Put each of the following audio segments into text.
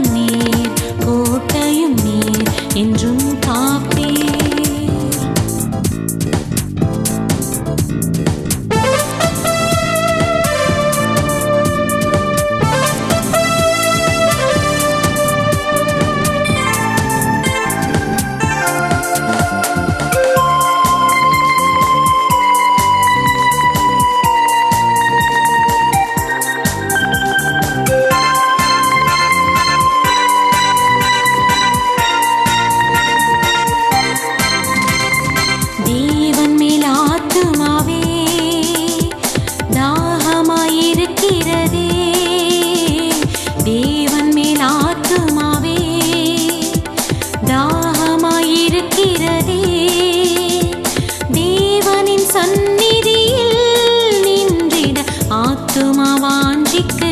நீர் கோட்டையும் நீர் என்றும் காப்பீர். வாஞ்சிக்கு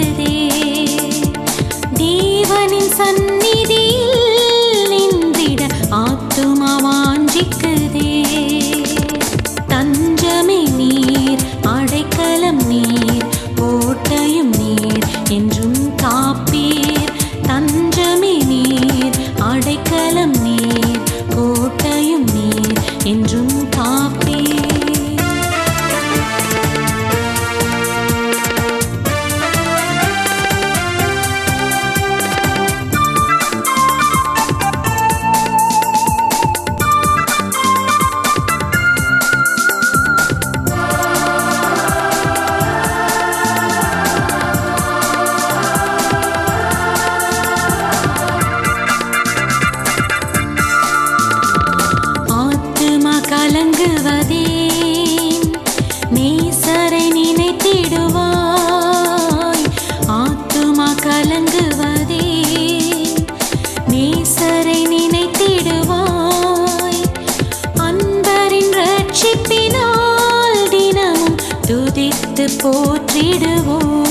துதித்து போற்றிடுவோம்.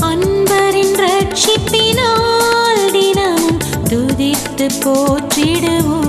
அன்பரின் ரட்சிப்பினால் தினம் துதித்து போற்றிடுவோம்.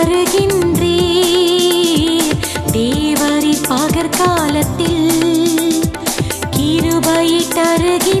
வருகின்றீர். தேவரி பகற்காலத்தில் கிருபையை தருகின்ற